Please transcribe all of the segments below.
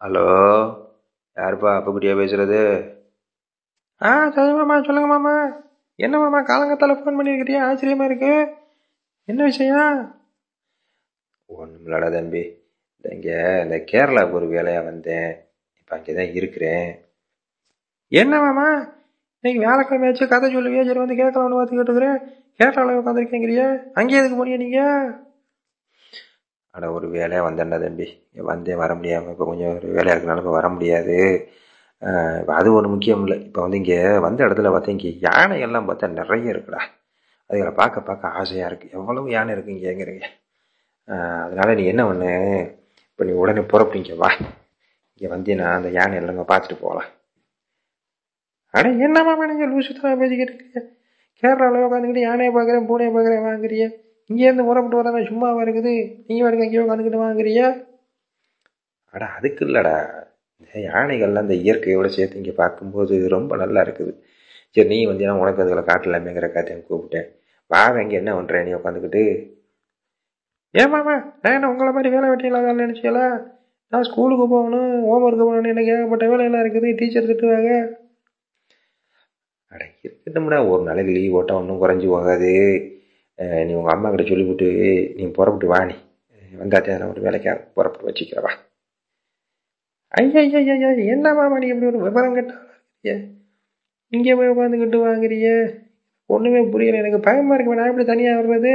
Hello யாருப்பா அப்பக்குட்டியா பேசுறது? ஆ சரி மாமா சொல்லுங்க மாமா. என்ன மாமா காலங்கத்தால ஃபோன் பண்ணியிருக்கிறியா ஆச்சரியமா இருக்கு. என்ன விஷயம்? ஒன்றும் இல்லடா தம்பி. இங்கே இந்த கேரளாவுக்கு ஒரு வேலையாக வந்தேன். இப்போ அங்கே தான் இருக்கிறேன். என்ன மாமா? இன்னைக்கு வேலைக்கிழமை ஆச்சு கதை சொல்லுவியா? சரி வந்து கேட்கலாம்னு பார்த்து கேட்டுக்கிறேன். கேட்டால உட்காந்துருக்கேங்கிறிய அங்கேயே எதுக்கு போனியா நீங்க? அட ஒரு வேலையாக வந்தேன்டா தம்பி. வந்தே வந்தேன் வர முடியாமல் இப்போ கொஞ்சம் ஒரு வேலையாக இருக்கனால இப்போ வர முடியாது. அது ஒன்று முக்கியம் இல்லை. இப்போ வந்து இங்கே வந்த இடத்துல பார்த்தா இங்கே யானை எல்லாம் பார்த்தா நிறைய இருக்குடா. அதுகளை பார்க்க பார்க்க ஆசையாக இருக்குது எவ்வளவு யானை இருக்கு இங்கேங்கிறீங்க அதனால் நீ என்ன பண்ணு? இப்போ நீ உடனே புறப்பட்டு இங்கே வா. இங்கே வந்தீங்கன்னா அந்த யானை எல்லாம் பார்த்துட்டு போகலாம் அட என்னம்மா மேடம் நீங்க பேசிக்கிட்டு இருக்கீங்க கேரளாவில் உட்காந்துக்கிட்டு யானையை பார்க்குறேன் பூனையை பார்க்குறேன் வாங்குறீங்க இங்கேருந்து முறப்பட்டு வர சும்மாவாக இருக்குது? நீங்கள் வாடுங்க எங்கேயோ உட்காந்துக்கிட்டு வாங்குறியா? அடா அதுக்கு இல்லைடா. இந்த யானைகள்லாம் இந்த இயற்கையோடு சேர்த்து இங்கே பார்க்கும்போது ரொம்ப நல்லா இருக்குது. சரி நீ வந்து உனக்கு அதுகளை காட்டலாமேங்கிற காத்தையும் கூப்பிட்டேன். வாங்க இங்கே என்ன பண்ணுற நீ உட்காந்துக்கிட்டு ஏமாமா நான் என்ன உங்களை மாதிரி வேலை வெட்டியெல்லாம் நினச்சியல நான் ஸ்கூலுக்கு போகணும் ஹோம் ஒர்க்கு போகணும் எனக்கு ஏகப்பட்ட வேலையெல்லாம் இருக்குது? டீச்சர் திட்டுவாங்க. அட இருக்கட்டும்டா. ஒரு நாளைக்கு லீவ் ஓட்டம் ஒன்றும் குறைஞ்சி போகாது. நீ உங்கள் அம்மா கிட்ட சொல்லிவிட்டு நீ புறப்பட்டு வா நீ. வந்தாத்தே நான் ஒரு வேலைக்காக புறப்பட்டு வச்சுக்கிறவா ஐயா ஐயா ஐயா என்ன மாமா நீ இப்படி ஒரு விவரம் கேட்டா? இங்கே போய் உட்காந்துக்கிட்டு வாங்குறிய? ஒன்றுமே புரியல எனக்கு பயமாக இருக்கு நான் எப்படி தனியாக வர்றது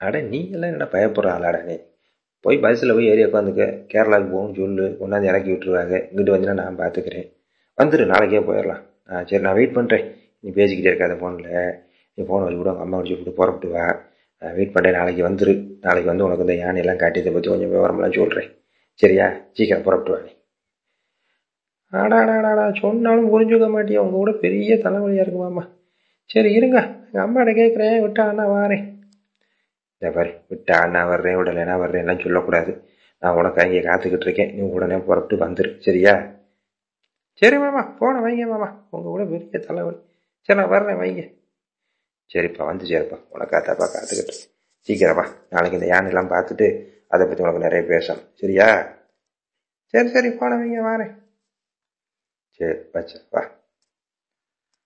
அட நீ எல்லாம் என்ன பயப்படுற ஆளாடா நீ? போய் பஸ்ஸில் போய் ஏறி உட்காந்துக்க. கேரளாவுக்கு போகணும்னு சொல்லு கொண்டாந்து இறக்கி விட்டுருவாங்க. இங்கிட்டு வந்துன்னா நான் பார்த்துக்கிறேன் வந்துடு நாளைக்கே போயிடலாம். ஆ சரி நான் வெயிட் பண்ணுறேன் நீ பேசிக்கிட்டே இருக்காத ஃபோனில் நீ ஃபோனை வச்சு விடு அம்மா வச்சு விட்டு புறப்பட்டு வா வெயிட் பண்ணுறேன் நாளைக்கு வந்துரு. நாளைக்கு வந்து உனக்கு இந்த யானையெல்லாம் காட்டியதை பற்றி கொஞ்சம் விவரமெல்லாம் சொல்கிறேன் சரியா? சீக்கிரம் புறப்பட்டு வா நீ. ஆடாடாடாடா சொன்னாலும் புரிஞ்சுக்க மாட்டியா? உங்கள் கூட பெரிய தலைவலியாக இருக்குமாம்மா சரி இருங்க. எங்கள் அம்மாட்ட கேட்குறேன் விட்டா அண்ணா வாரேன். இந்த பாரு விட்டா அண்ணா வர்றேன் விடலைன்னா வர்றேன்லாம் சொல்லக்கூடாது. நான் உனக்கு அங்கே காத்துக்கிட்டு இருக்கேன். நீ உடனே புறப்பட்டு வந்துரு. சரியா? சரி மாமா போன வைங்க மாமா. உங்கள் கூட பெரிய தலைவலி. சரி நான் வர்றேன் வைங்க. சரிப்பா வந்து சரிப்பா. உனக்கு காத்தாப்பா காத்துக்கிட்டு சீக்கிரமா நாளைக்கு இந்த யானையெல்லாம் பார்த்துட்டு அதை பற்றி உனக்கு நிறைய பேசணும். சரியா? சரி சரி போன வைங்க வாரேன். சரி வச்சு வா.